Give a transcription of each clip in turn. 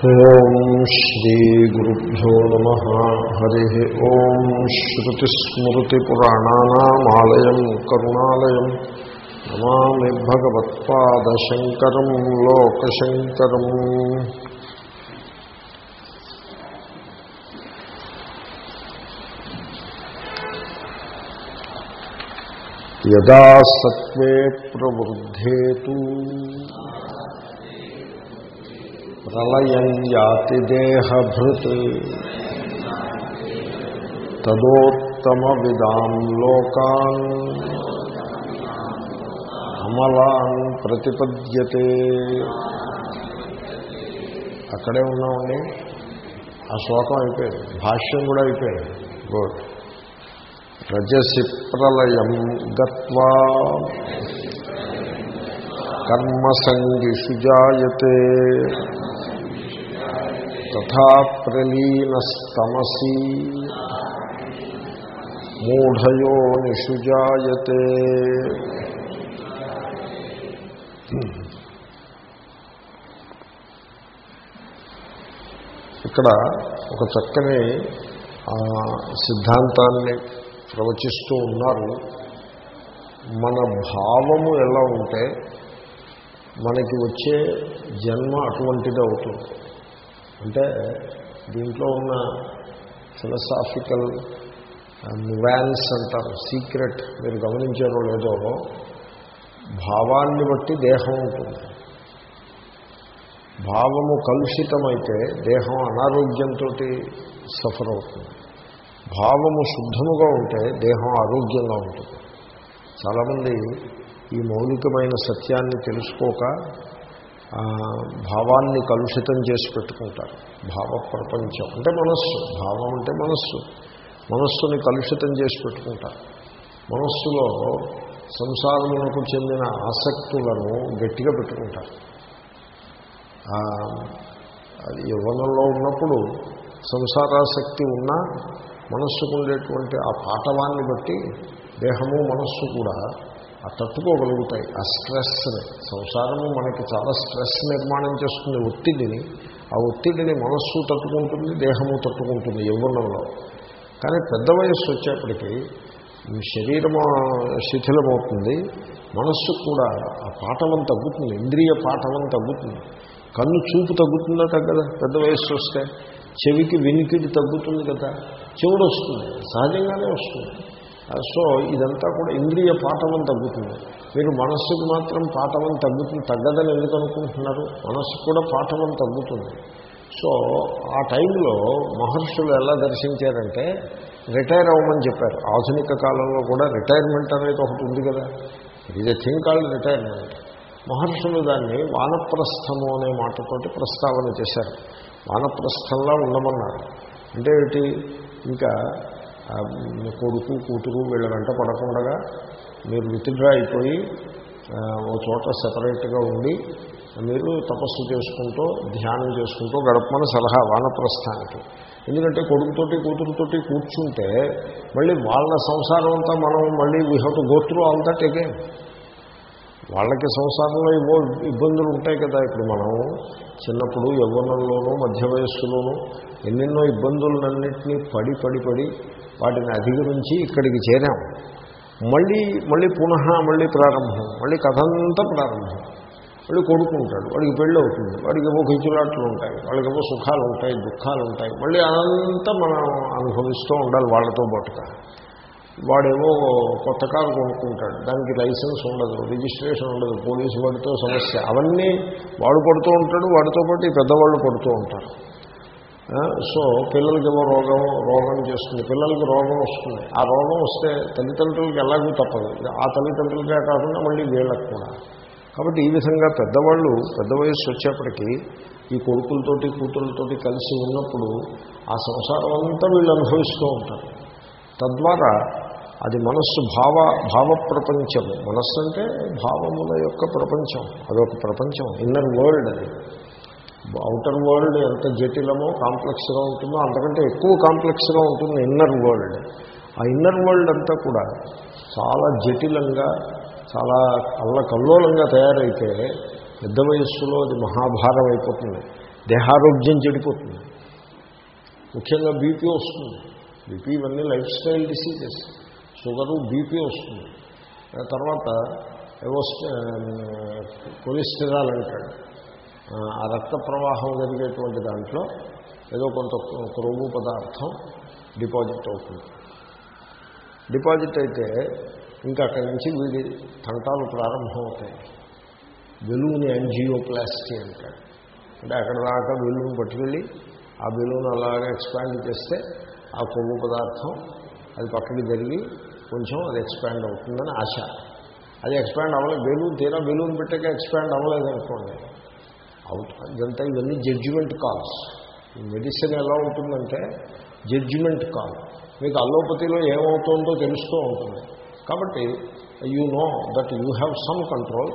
ఓం శ్రీగురుభ్యో నమ హరి ఓం శ్రుతిస్మృతిపురాణానామాలయం కరుణాలయం నమామి భగవత్పాదశంకరం లోకశంకరం యదా సత్వే ప్రవృద్ధేతు ప్రళయం యాతి దేహభృత్. తదోత్తమ విదాం లోకాన్. అమలాన్ ప్రతిపద్యతే. అక్కడే ఉన్నామండి. ఆ శ్లోకం అయిపోయింది. భాష్యం కూడా అయిపోయింది. గుడ్. రజసి ప్రళయం గత్వా. కర్మసంగిషు జాయతే. తథా ప్రలీనస్తమసి మూఢయోనిషు జాయతే ఇక్కడ ఒక చక్కని సిద్ధాంతాన్ని ప్రవచిస్తూ ఉన్నారు. మన భావము ఎలా ఉంటే మనకి వచ్చే జన్మ అటువంటిది అవుతుంది. అంటే దీంట్లో ఉన్న ఫిలసాఫికల్ వ్యాన్స్ అంటారు సీక్రెట్ మీరు గమనించారో లేదో భావాన్ని బట్టి దేహం ఉంటుంది. భావము కలుషితమైతే దేహం అనారోగ్యంతో సఫర్ అవుతుంది. భావము శుద్ధముగా ఉంటే దేహం ఆరోగ్యంగా ఉంటుంది. చాలామంది ఈ మౌలికమైన సత్యాన్ని తెలుసుకోక భావాన్ని కలుషితం చేసి పెట్టుకుంటారు. భావ ప్రపంచం అంటే మనస్సు. భావం అంటే మనస్సు. మనస్సుని కలుషితం చేసి పెట్టుకుంటారు. మనస్సులో సంసారములకు చెందిన ఆసక్తులను గట్టిగా పెట్టుకుంటారు. యవ్వనంలో ఉన్నప్పుడు సంసారాసక్తి ఉన్నా మనస్సుకు ఉండేటువంటి ఆ పాఠవాన్ని బట్టి దేహము మనస్సు కూడా ఆ తట్టుకోగలుగుతాయి. ఆ స్ట్రెస్ని సంసారము మనకి చాలా స్ట్రెస్ నిర్మాణం చేస్తుంది ఒత్తిడిని. ఆ ఒత్తిడిని మనస్సు తట్టుకుంటుంది దేహము తట్టుకుంటుంది యవ్వనంలో. కానీ పెద్ద వయస్సు వచ్చేప్పటికీ శరీరము శిథిలమవుతుంది. మనస్సు కూడా ఆ పాఠవం తగ్గుతుంది ఇంద్రియ పాఠవం తగ్గుతుంది. కన్ను చూపు తగ్గుతుందా తగ్గదా పెద్ద వయస్సు వస్తే. చెవికి వినికిడి తగ్గుతుంది కదా. చెవుడు వస్తుంది సహజంగానే వస్తుంది. సో ఇదంతా కూడా ఇంద్రియ పాఠవం తగ్గుతుంది. మీరు మనస్సుకు మాత్రం పాఠవం తగ్గుతుంది తగ్గదని ఎందుకు అనుకుంటున్నారు? మనస్సు కూడా పాఠవం తగ్గుతుంది. సో ఆ టైంలో మహర్షులు ఎలా దర్శించారంటే రిటైర్ అవ్వమని చెప్పారు. ఆధునిక కాలంలో కూడా రిటైర్మెంట్ అనేది ఒకటి ఉంది కదా. ఇది థింగ్ కాల్డ్ రిటైర్మెంట్ మహర్షులు దాన్ని వానప్రస్థము అనే మాటతోటి ప్రస్తావన చేశారు. వానప్రస్థంలా ఉండమన్నారు. అంటే ఇంకా కొడుకు కూతురు వీళ్ళ వెంట పడకుండా మీరు విత్డ్రా అయిపోయి ఓ చోట సపరేట్గా ఉండి మీరు తపస్సు చేసుకుంటూ ధ్యానం చేసుకుంటూ గడపమని సలహా వానప్రస్థానికి. ఎందుకంటే కొడుకుతోటి కూతురుతోటి కూర్చుంటే మళ్ళీ వాళ్ళ సంసారం అంతా మనం మళ్ళీ we have to all that again వాళ్ళకి సంసారంలో ఏవో ఇబ్బందులు ఉంటాయి కదా. ఇప్పుడు మనం చిన్నప్పుడు యవ్వనంలోనూ మధ్య వయస్సులోనూ ఎన్నెన్నో ఇబ్బందులన్నింటినీ పడి పడి పడి వాటిని అధిగమించి ఇక్కడికి చేరాం. మళ్ళీ మళ్ళీ పునః మళ్ళీ ప్రారంభం మళ్ళీ కథంతా ప్రారంభం. మళ్ళీ కొడుకుంటాడు వాడికి పెళ్ళి అవుతుంది వాడికి ఏవో కిచులాట్లు ఉంటాయి వాళ్ళకి ఏవో సుఖాలు ఉంటాయి దుఃఖాలు ఉంటాయి మళ్ళీ అదంతా మనం అనుభవిస్తూ ఉండాలి వాళ్ళతో పాటుగా. వాడేమో కొత్త కారు కొనుక్కుంటాడు దానికి లైసెన్స్ ఉండదు రిజిస్ట్రేషన్ ఉండదు పోలీసు వాడితో సమస్య అవన్నీ వాడు పడుతూ ఉంటాడు వాడితో పాటు ఈ పెద్దవాళ్ళు పడుతూ ఉంటారు. సో పిల్లలకి ఏమో రోగం రోగం చేస్తుంది. పిల్లలకి రోగం వస్తుంది. ఆ రోగం వస్తే తల్లిదండ్రులకి ఎలాగూ తప్పదు. ఆ తల్లిదండ్రులకే కాకుండా మళ్ళీ వీళ్ళకి కూడా. కాబట్టి ఈ విధంగా పెద్దవాళ్ళు పెద్ద వయస్సు వచ్చేప్పటికీ ఈ కొడుకులతోటి కూతురులతోటి కలిసి ఉన్నప్పుడు ఆ సంసారం అంతా వీళ్ళు అనుభవిస్తూ ఉంటారు. తద్వారా అది మనస్సు భావ భావ ప్రపంచము మనస్సు అంటే భావముల యొక్క ప్రపంచం. అదొక ప్రపంచం. ఇన్నర్ వరల్డ్ అది. అవుటర్ వరల్డ్ ఎంత జటిలమో కాంప్లెక్స్గా ఉంటుందో అంతకంటే ఎక్కువ కాంప్లెక్స్గా ఉంటుంది ఇన్నర్ వరల్డ్. ఆ ఇన్నర్ వరల్డ్ అంతా కూడా చాలా జటిలంగా చాలా అల్లకల్లోలంగా తయారైతే పెద్ద వయస్సులో అది మహాభారం అయిపోతుంది. దేహారోగ్యం చెడిపోతుంది. ముఖ్యంగా బీపీ వస్తుంది. బీపీ ఇవన్నీ lifestyle diseases. Sugar BP వస్తుంది. తర్వాత ఏవో కొలెస్టరాల్ అంటాడు ఆ, రక్త ప్రవాహం జరిగేటువంటి దాంట్లో ఏదో కొంత క్రొవ్వు పదార్థం డిపాజిట్ అవుతుంది. డిపాజిట్ అయితే ఇంకా అక్కడి నుంచి వీడి తంటాలు ప్రారంభమవుతాయి. బెలూన్ యాంజియోప్లాస్టీ అంటాడు అంటే అక్కడ దాకా బెలూన్ పట్టుకెళ్ళి ఆ బెలూన్ అలాగే ఎక్స్పాండ్ చేస్తే ఆ కొవ్వు పదార్థం అది పక్కకి జరిగి కొంచెం అది ఎక్స్పాండ్ అవుతుందని ఆశ. అది ఎక్స్పాండ్ అవ్వలేదు. బెలూన్ తీరా బెలూన్ పెట్టాక ఎక్స్పాండ్ అవ్వలేదు అనుకోండి అవుట్ ఇదంతా ఇవన్నీ జడ్జిమెంట్ కాల్స్ మెడిసిన్ ఎలా ఉంటుందంటే జడ్జిమెంట్ కాల్ మీకు అల్లోపతిలో ఏమవుతుందో తెలుస్తూ ఉంటుంది. కాబట్టి you know that you have some control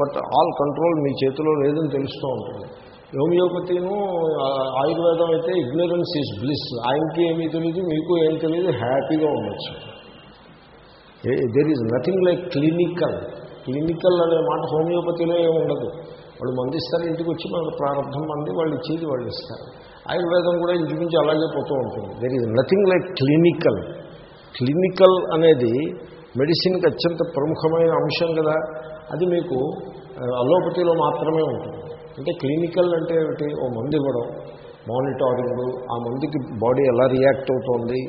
but all control మీ చేతిలో లేదని తెలుస్తూ ఉంటుంది. హోమియోపతిను ఆయుర్వేదం అయితే ఇగ్నరెన్స్ ఈజ్ బ్లిస్ ఆయనకి ఏమీ తెలియదు మీకు ఏం తెలియదు హ్యాపీగా ఉండొచ్చు. There is nothing like clinical clinical అనే మాట హోమియోపతిలో ఏమి ఉండదు. వాళ్ళు మందిస్తారు ఇంటికి వచ్చి మన ప్రారంభం మంది వాళ్ళు ఇచ్చేది వాళ్ళు ఇస్తారు. ఆయుర్వేదం కూడా ఇంచుమించి అలాగే పోతూ ఉంటుంది. There is nothing like clinical clinical అనేది మెడిసిన్కి అత్యంత ప్రముఖమైన అంశం కదా. అది మీకు అలోపతిలో మాత్రమే ఉంటుంది. అంటే క్లినికల్ అంటే ఏమిటి? ఓ మందు ఇవ్వడం మానిటారింగ్ ఆ మందుకి బాడీ ఎలా రియాక్ట్ అవుతోంది?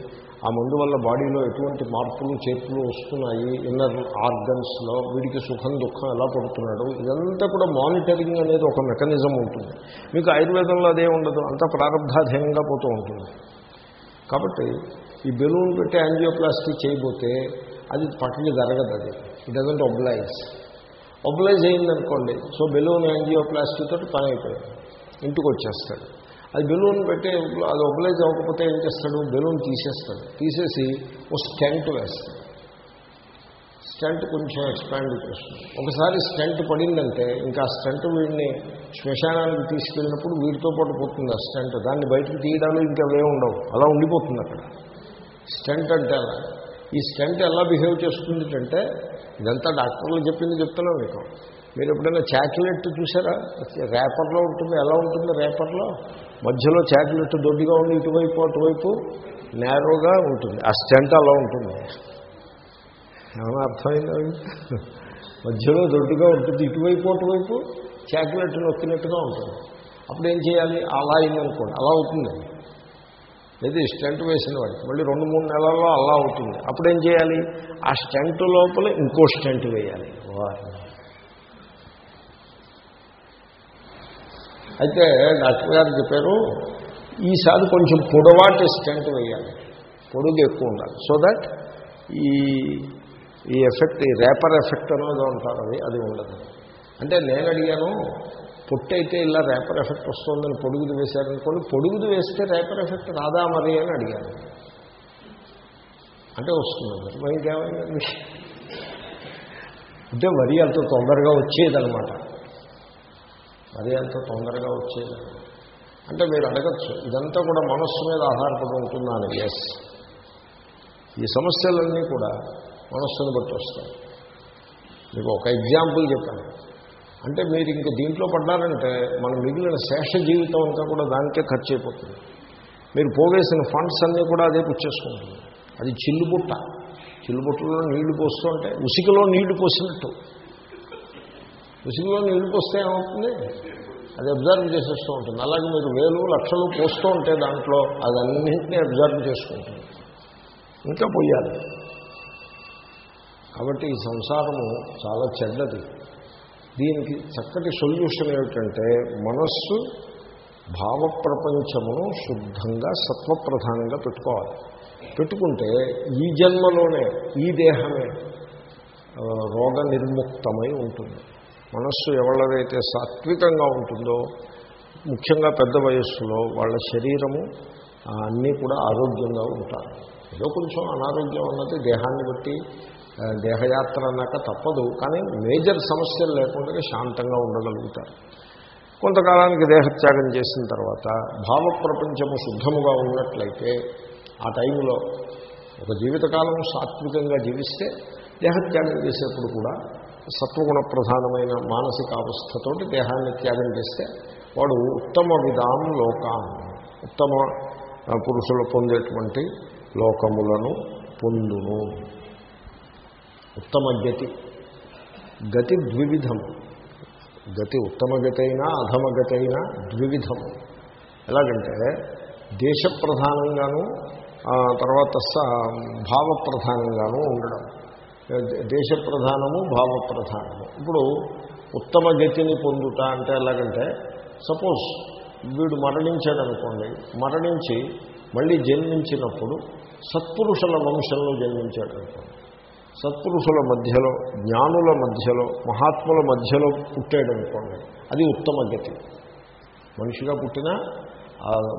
ఆ మందు వల్ల బాడీలో ఎటువంటి మార్పులు చేర్పులు వస్తున్నాయి ఇన్నర్ ఆర్గన్స్లో వీడికి సుఖం దుఃఖం ఎలా పడుతున్నాడు ఇదంతా కూడా మానిటరింగ్ అనేది ఒక మెకానిజం ఉంటుంది. మీకు ఆయుర్వేదంలో అదే ఉండదు అంతా ప్రారంధాధీనంగా పోతూ ఉంటుంది. కాబట్టి ఈ బెలూన్ పెట్టి యాంజియోప్లాస్టీ చేయబోతే అది పక్కకి జరగదు అది. ఇట్ డజంట్ ఒబ్లైజ్ ఒబ్లైజ్ అయిందనుకోండి సో బెలూన్ యాంజియోప్లాస్టీ తోటి పని అయిపోయింది. ఇంటికి వచ్చేస్తాడు. అది బెలూన్ పెట్టి అది ఒబలైజ్ అవ్వకపోతే ఏం చేస్తాడు? బెలూన్ తీసేస్తాడు. తీసేసి ఓ స్టెంట్ వేస్తాడు. స్టెంట్ కొంచెం ఎక్స్పాండ్ చేస్తుంది. ఒకసారి స్టెంట్ పడిందంటే ఇంకా స్టెంట్ వీడిని శ్మశానానికి తీసుకెళ్ళినప్పుడు వీడితో పాటు పోతుంది ఆ స్టెంట్. దాన్ని బయటకు తీయడాలు ఇంకా అవే ఉండవు. అలా ఉండిపోతుంది అక్కడ. స్టెంట్ అంటే అలా. ఈ స్టెంట్ ఎలా బిహేవ్ చేస్తుంది అంటే ఇదంతా డాక్టర్లు చెప్పింది చెప్తున్నాం మీకు. మీరు ఎప్పుడైనా చాక్లెట్ చూసారా? రేపర్లో ఉంటుంది. ఎలా ఉంటుంది రేపర్లో? మధ్యలో చాక్లెట్ దొడ్డిగా ఉండి ఇటువైపు అటువైపు నేరోగా ఉంటుంది. ఆ స్టెంట్ అలా ఉంటుంది. ఏమైనా అర్థమైందా? మధ్యలో దొడ్డుగా ఉంటుంది. ఇటువైపు అటువైపు చాక్లెట్ నొక్కినట్టుగా ఉంటుంది. అప్పుడు ఏం చేయాలి? అలా అయిందనుకోండి అలా అవుతుంది. ఇది స్టెంట్ వేసిన వాడికి. మళ్ళీ రెండు మూడు నెలల్లో అలా అవుతుంది. అప్పుడు ఏం చేయాలి? ఆ స్టెంట్ లోపల ఇంకో స్టెంట్ వేయాలి. అయితే డాక్టర్ గారు చెప్పారు ఈసారి కొంచెం పొడవాటి స్టెంట్ వేయాలి. పొడుగు ఎక్కువ ఉండాలి. సో దట్ ఈ ఈ ఎఫెక్ట్ ఈ రేపర్ ఎఫెక్ట్ అనేది ఉంటారు అది అది ఉండదు. అంటే నేను అడిగాను పొట్టయితే ఇలా రేపర్ ఎఫెక్ట్ వస్తుందని పొడుగుది వేశారనుకోండి పొడుగుది వేస్తే రేపర్ ఎఫెక్ట్ రాదా మరి అని అడిగాను. అంటే వస్తుంది. మరి మరి ఇంకేమైందండి అంటే వరి అంత తొందరగా వచ్చేదనమాట వరి అంత తొందరగా వచ్చేది. అంటే మీరు అడగచ్చు ఇదంతా కూడా మనస్సు మీద ఆధారపడి ఉంటున్నాను ఎస్ ఈ సమస్యలన్నీ కూడా మనస్సును బట్టి వస్తాయి. మీకు ఒక ఎగ్జాంపుల్ చెప్పాను. అంటే మీరు ఇంక దీంట్లో పడ్డారంటే మన మిగిలిన శేష జీవితం అంతా కూడా దానికే ఖర్చు అయిపోతుంది. మీరు పోగేసిన ఫండ్స్ అన్నీ కూడా అదే పుచ్చేసుకుంటుంది. అది చిల్లుబుట్ట. చిల్లుబుట్టలో నీళ్ళు పోస్తుంటే ఉసికలో నీళ్ళు పోసినట్టు. విసుగులో నీళ్ళు పోస్తే ఏమవుతుంది? అది అబ్జర్వ్ చేసేస్తూ ఉంటుంది. అలాగే మీరు వేలు లక్షలు పోస్తూ ఉంటే దాంట్లో అదన్నింటినీ అబ్జర్వ్ చేసుకుంటుంది. ఇంకా పోయాలి. కాబట్టి ఈ సంసారము చాలా చెడ్డది. దీనికి చక్కటి సొల్యూషన్ ఏమిటంటే మనస్సు భావ ప్రపంచమును శుద్ధంగా సత్వప్రధానంగా పెట్టుకోవాలి. పెట్టుకుంటే ఈ జన్మలోనే ఈ దేహమే రోగ నిర్ముక్తమై ఉంటుంది. మనస్సు ఎవళ్ళదైతే సాత్వికంగా ఉంటుందో ముఖ్యంగా పెద్ద వయస్సులో వాళ్ళ శరీరము అన్నీ కూడా ఆరోగ్యంగా ఉంటారు. ఏదో కొంచెం అనారోగ్యం అన్నది దేహాన్ని బట్టి దేహయాత్ర అన్నాక తప్పదు కానీ మేజర్ సమస్యలు లేకుండా శాంతంగా ఉండగలుగుతారు. కొంతకాలానికి దేహత్యాగం చేసిన తర్వాత భావ ప్రపంచము శుద్ధముగా ఉన్నట్లయితే ఆ టైంలో ఒక జీవితకాలం సాత్వికంగా జీవిస్తే దేహత్యాగం చేసేప్పుడు కూడా సత్వగుణ ప్రధానమైన మానసిక అవస్థతోటి దేహాన్ని త్యాగం చేస్తే వాడు ఉత్తమ విధాం లోకాన్ ఉత్తమ పురుషులు పొందేటువంటి లోకములను పొందును. ఉత్తమ గతి. గతి ద్వివిధం. గతి ఉత్తమ గతి అయినా అధమ గతి అయినా ద్వివిధము ఎలాగంటే దేశ ప్రధానంగాను తర్వాత స భావ ప్రధానంగాను ఉండడం. దేశ ప్రధానము భావ ప్రధానము ఇప్పుడు ఉత్తమ గతిని పొందుతా అంటే ఎలాగంటే సపోజ్ వీడు మరణించాడు అనుకోండి మరణించి మళ్ళీ జన్మించినప్పుడు సత్పురుషుల వంశంలో జన్మించాడు అనుకోండి సత్పురుషుల మధ్యలో జ్ఞానుల మధ్యలో మహాత్ముల మధ్యలో పుట్టాడు అనుకోండి అది ఉత్తమ గతి. మనిషిగా పుట్టిన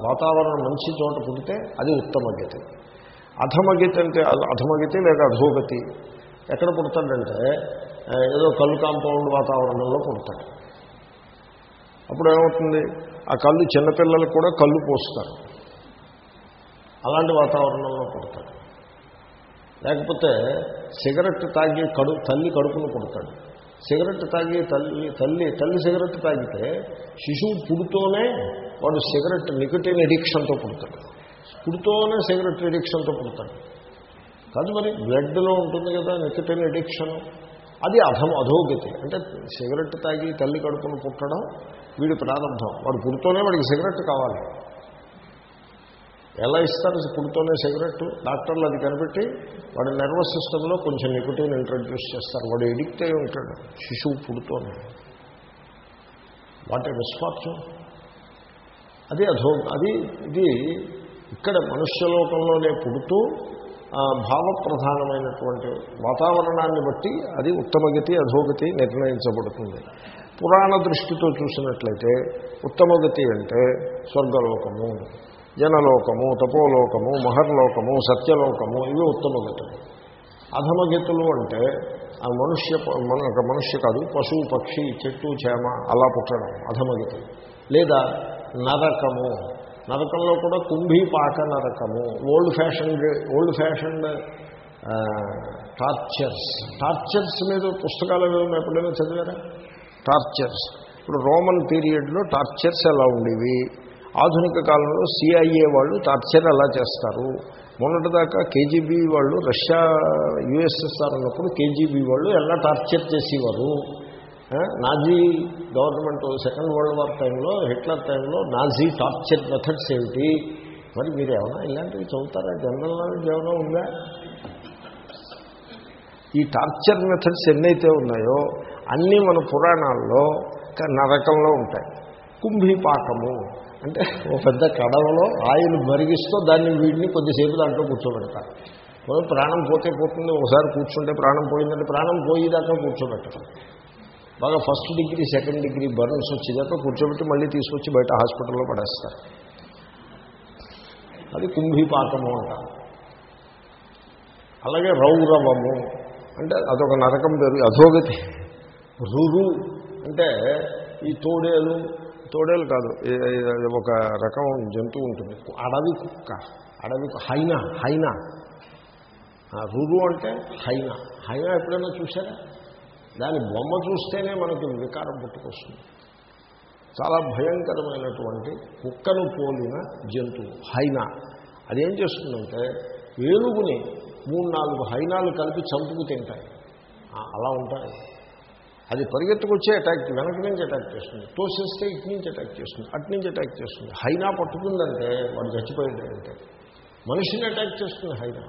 వాతావరణం మంచి చోట పుట్టితే అది ఉత్తమ గతి. అధమగతి అంటే అధమగతి లేక అధోగతి? ఎక్కడ పుడతాడంటే ఏదో కళ్ళు కాంపౌండ్ వాతావరణంలో పుడతాడు. అప్పుడు ఏమవుతుంది? ఆ కళ్ళు చిన్నపిల్లలకు కూడా కళ్ళు పోస్తారు. అలాంటి వాతావరణంలో పుడతాడు. లేకపోతే సిగరెట్ తాగి కడు తల్లి కడుపును పుడతాడు. సిగరెట్ తాగి తల్లి తల్లి తల్లి సిగరెట్ తాగితే శిశువు పుడుతూనే వాడు సిగరెట్ నికటిన్ ఎడిక్షన్తో పుడతాడు. పుడుతూనే సిగరెట్ ఎడిక్షన్తో పుడతాడు. కాదు మరి బ్లడ్లో ఉంటుంది కదా నికటిన్ ఎడిక్షన్ అది అధం అధోగతి. అంటే సిగరెట్ తాగి తల్లి కడుపును పుట్టడం వీడి ప్రారంభం. వాడు పుడుతూనే వాడికి సిగరెట్ కావాలి. ఎలా ఇస్తారు? పుడుతూనే సిగరెట్ డాక్టర్లు అది కనిపెట్టి వాడి నర్వస్ సిస్టంలో కొంచెం నికోటిన్ ఇంట్రడ్యూస్ చేస్తారు. వాడు ఎడిక్ట్ అయి ఉంటాడు. శిశువు పుడుతూనే. వాటి నిస్వార్థం అది అధో అది ఇది ఇక్కడ మనుష్యలోకంలోనే పుడుతూ భావప్రధానమైనటువంటి వాతావరణాన్ని బట్టి అది ఉత్తమగతి అధోగతి నిర్ణయించబడుతుంది. పురాణ దృష్టితో చూసినట్లయితే ఉత్తమగతి అంటే స్వర్గలోకము జనలోకము తపోలోకము మహర్లోకము సత్యలోకము ఇవి ఉత్తమగతులు. అధమగతులు అంటే ఆ మనుష్య మన మనుష్య కాదు పశువు పక్షి చెట్టు చేమ అలా పుట్టడం అధమగతులు లేదా నరకము. నరకంలో కూడా కుంభీపాక నరకము. Old fashioned old fashioned tortures tortures మీద పుస్తకాలు ఏమైనా ఎప్పుడైనా చదివారా? టార్చర్స్ ఇప్పుడు రోమన్ పీరియడ్లో టార్చర్స్ ఎలా ఉండేవి? ఆధునిక కాలంలో సిఐఏ వాళ్ళు టార్చర్ ఎలా చేస్తారు? మొన్నటిదాకా కేజీబీ వాళ్ళు రష్యా యుఎస్ఎస్ఆర్ ఉన్నప్పుడు కేజీబీ వాళ్ళు ఎలా టార్చర్ చేసేవారు? Nazi government second world war టైంలో హిట్లర్ టైంలో నాజీ టార్చర్ మెథడ్స్ ఏమిటి? మరి మీరు ఏమైనా ఇలాంటివి చదువుతారా? జనరల్ నాలెడ్జ్ ఏమైనా ఉందా? ఈ టార్చర్ మెథడ్స్ ఎన్నైతే ఉన్నాయో అన్నీ మన పురాణాల్లో నరకంలో ఉంటాయి. కుంభీపాకము అంటే ఒక పెద్ద కడవలో ఆయిల్ మరిగిస్తూ దాన్ని వీడిని కొద్దిసేపు దాంట్లో కూర్చోబెడతారు. ప్రాణం పోతే పోతుంది ఒకసారి కూర్చుంటే ప్రాణం పోయిందంటే ప్రాణం పోయేదాకా కూర్చోబెట్టడం బాగా first degree second degree burns వచ్చేదాకా కూర్చోబెట్టి మళ్ళీ తీసుకొచ్చి బయట హాస్పిటల్లో పడేస్తారు. అది కుంభీపాతము అంటారు. అలాగే రౌరవము అంటే అదొక నరకం పేరు అధోగతి. రురు అంటే ఈ తోడేలు తోడేలు కాదు ఒక రకం జంతువు ఉంటుంది. అడవి కుక్క అడవి హైనా హైనా. రురు అంటే హైనా. హైనా ఎప్పుడైనా చూసారా దాని బొమ్మ చూస్తేనే మనకి వికారం పుట్టుకొస్తుంది. చాలా భయంకరమైనటువంటి కుక్కను పోలిన జంతువు హైనా. అదేం చేస్తుందంటే ఏనుగుని మూడు నాలుగు హైనాలు కలిపి చంపుకు తింటాయి. అలా ఉంటాయి. అది పరిగెత్తుకొచ్చే అటాక్ వెనక నుంచి అటాక్ చేస్తుంది. తోసేస్తే ఇటు నుంచి అటాక్ చేస్తుంది అటు నుంచి అటాక్ చేస్తుంది. హైనా పట్టుకుందంటే వాడు చచ్చిపోయింది అంటే మనిషిని అటాక్ చేస్తుంది హైనా.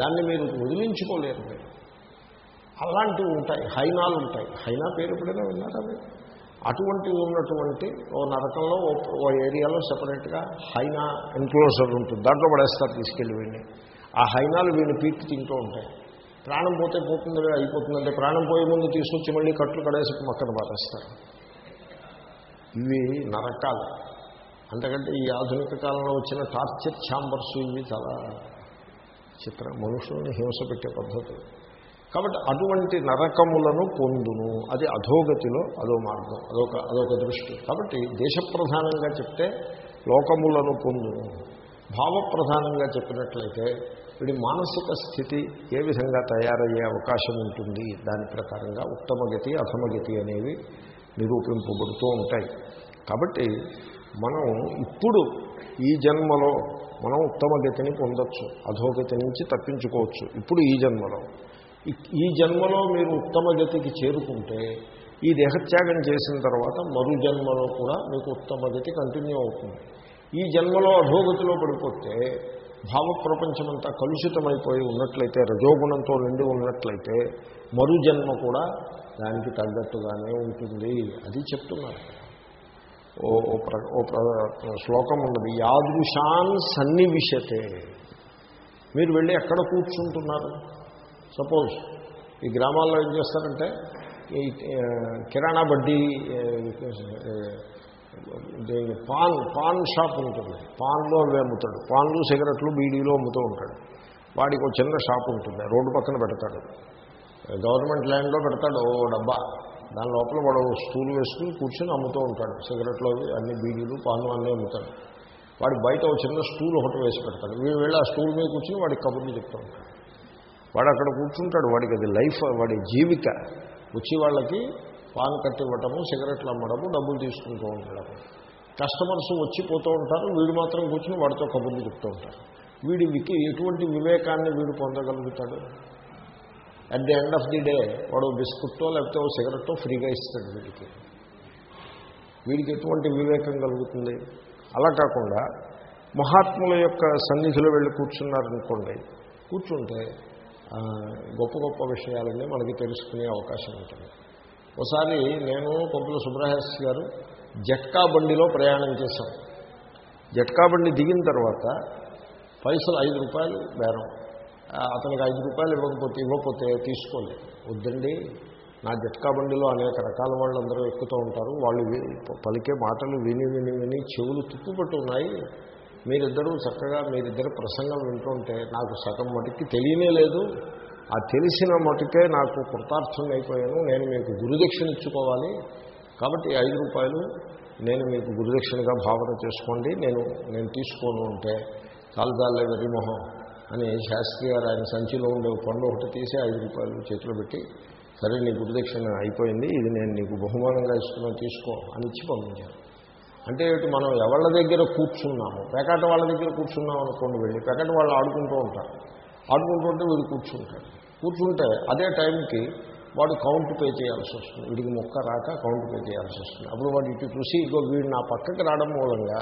దాన్ని మీరు వదిలించుకోలేరు మీరు. అలాంటివి ఉంటాయి. హైనాలు ఉంటాయి. హైనా పేరు ఎప్పుడైనా విన్నారా మీరు? అటువంటివి ఉన్నటువంటి ఓ నరకంలో ఓ ఓ ఏరియాలో సపరేట్గా హైనా ఎన్క్లోజర్ ఉంటుంది. దాంట్లో పడేస్తారు తీసుకెళ్ళి వీడిని. ఆ హైనాలు వీడిని పీక్కి తింటూ ఉంటాయి. ప్రాణం పోతే పోతుంది అయిపోతుందంటే ప్రాణం పోయే ముందు తీసుకొచ్చి మళ్ళీ కట్లు కడేసి మక్కన పారేస్తారు. ఇవి నరకాలు. అంతకంటే ఈ ఆధునిక కాలంలో వచ్చిన టార్చర్ ఛాంబర్స్ ఇవి చాలా చిత్ర మనుషులను హింస పెట్టే పద్ధతులు. కాబట్టి అటువంటి నరకములను పొందును. అది అధోగతిలో అదో మార్గం అదొక అదొక దృష్టి. కాబట్టి దేశప్రధానంగా చెప్తే లోకములను పొందును. భావప్రధానంగా చెప్పినట్లయితే వీడి మానసిక స్థితి ఏ విధంగా తయారయ్యే అవకాశం ఉంటుంది? దాని ప్రకారంగా ఉత్తమగతి అధమగతి అనేవి నిరూపింపబడుతూ ఉంటాయి. కాబట్టి మనం ఇప్పుడు ఈ జన్మలో మనం ఉత్తమ గతిని పొందొచ్చు అధోగతి నుంచి తప్పించుకోవచ్చు. ఇప్పుడు ఈ జన్మలో ఈ- జన్మలో మీరు ఉత్తమ గతికి చేరుకుంటే ఈ దేహత్యాగం చేసిన తర్వాత మరు జన్మలో కూడా మీకు ఉత్తమ గతి కంటిన్యూ అవుతుంది. ఈ జన్మలో అధోగతిలో పడిపోతే భావ ప్రపంచమంతా కలుషితమైపోయి ఉన్నట్లయితే రజోగుణంతో నిండి ఉన్నట్లయితే మరు జన్మ కూడా దానికి తగ్గట్టుగానే ఉంటుంది. అది చెప్తున్నారు. ఓ ఓ ప్ర ఓ ప్ర శ్లోకం ఉన్నది యాదృశాన్ సన్నివిశతే. మీరు వెళ్ళి ఎక్కడ కూర్చుంటున్నారు? సపోజ్ ఈ గ్రామాల్లో ఏం చేస్తారంటే ఈ కిరాణా బడ్డీ పాన్ పాన్ షాప్ ఉంటుంది. పాన్లో అవి అమ్ముతాడు. పాన్లు సిగరెట్లు బీడీలు అమ్ముతూ ఉంటాడు. వాడికి ఒక చిన్న షాప్ ఉంటుంది. రోడ్డు పక్కన పెడతాడు. గవర్నమెంట్ ల్యాండ్లో పెడతాడు ఓ డబ్బా. దాని లోపల వాడు స్టూల్ వేసుకుని కూర్చొని అమ్ముతూ ఉంటాడు. సిగరెట్లు అవి అన్ని బీడీలు పాన్లు అన్నీ అమ్ముతాడు. వాడు బయట ఒక చిన్న స్టూల్ ఒకటి వేసి పెడతాడు. వీళ్ళు వెళ్ళి ఆ స్టూల్ మీద కూర్చొని వాడికి కబుర్లు చెప్తూ ఉంటాడు. వాడు అక్కడ కూర్చుంటాడు. వాడికి అది లైఫ్ వాడి జీవిక. వచ్చి వాళ్ళకి పాన్ కట్టివ్వటము సిగరెట్లు అమ్మడము డబ్బులు తీసుకుంటూ ఉంటాడు కస్టమర్స్ వచ్చి పోతూ ఉంటారు. వీడు మాత్రం కూర్చుని వాడితో కబుర్లు చెప్తూ ఉంటారు. వీడి వికి ఎటువంటి వివేకాన్ని వీడు పొందగలుగుతాడు? At the end of the day వాడు బిస్కుట్తో లేకపోతే ఓ సిగరెట్తో ఫ్రీగా ఇస్తాడు వీడికి. వీడికి ఎటువంటి వివేకం కలుగుతుంది? అలా కాకుండా మహాత్ముల యొక్క సన్నిధిలో వెళ్ళి కూర్చున్నారనుకోండి కూర్చుంటే గొప్ప గొప్ప విషయాలన్నీ మనకి తెలుసుకునే అవకాశం ఉంటుంది. ఒకసారి నేను కొంపల సుబ్రహ్మణ్య గారు జట్కా బండిలో ప్రయాణం చేశాం. జట్కా బండి దిగిన తర్వాత పైసలు ఐదు రూపాయలు బేరం. అతనికి ఐదు రూపాయలు ఇవ్వకపోతే ఇవ్వకపోతే తీసుకోలేదు వద్దండి. నా జట్కా బండిలో అనేక రకాల వాళ్ళందరూ ఎక్కుతూ ఉంటారు. వాళ్ళు పలికే మాటలు విని విని విని చెవులు తిప్పుపట్టు ఉన్నాయి మీరిద్దరూ చక్కగా మీరిద్దరు ప్రసంగం వింటుంటే నాకు సగం మటుకి తెలియనే లేదు. ఆ తెలిసిన మటుకే నాకు కృతార్థం అయిపోయాను. నేను మీకు గురుదక్షిణ ఇచ్చుకోవాలి. కాబట్టి ఐదు రూపాయలు నేను మీకు గురుదక్షిణగా భావన చేసుకోండి. నేను నేను తీసుకోను అంటే కాలుదాలే వెర్రిమొహం అని శాస్త్రి గారు ఆయన సంచిలో ఉండే పండు ఒకటి తీసి ఐదు రూపాయలు చేతిలో పెట్టి సరే నీ గురుదక్షిణ అయిపోయింది ఇది నేను నీకు బహుమానంగా ఇస్తున్నా తీసుకో అని ఇచ్చి పంపించాను అంటే మనం ఎవళ్ళ దగ్గర కూర్చున్నాము పేకాట వాళ్ళ దగ్గర కూర్చున్నాం అనుకోండి వెళ్ళి పేకాట వాళ్ళు ఆడుకుంటూ ఉంటారు. ఆడుకుంటూ ఉంటే వీడు కూర్చుంటాడు. కూర్చుంటే అదే టైంకి వాడు కౌంట్ పే చేయాల్సి వస్తుంది. వీడికి మొక్క రాక కౌంట్ పే చేయాల్సి వస్తుంది. అప్పుడు వాడు ఇటు చూసి ఇగో వీడు నా పక్కకి రావడం మూలంగా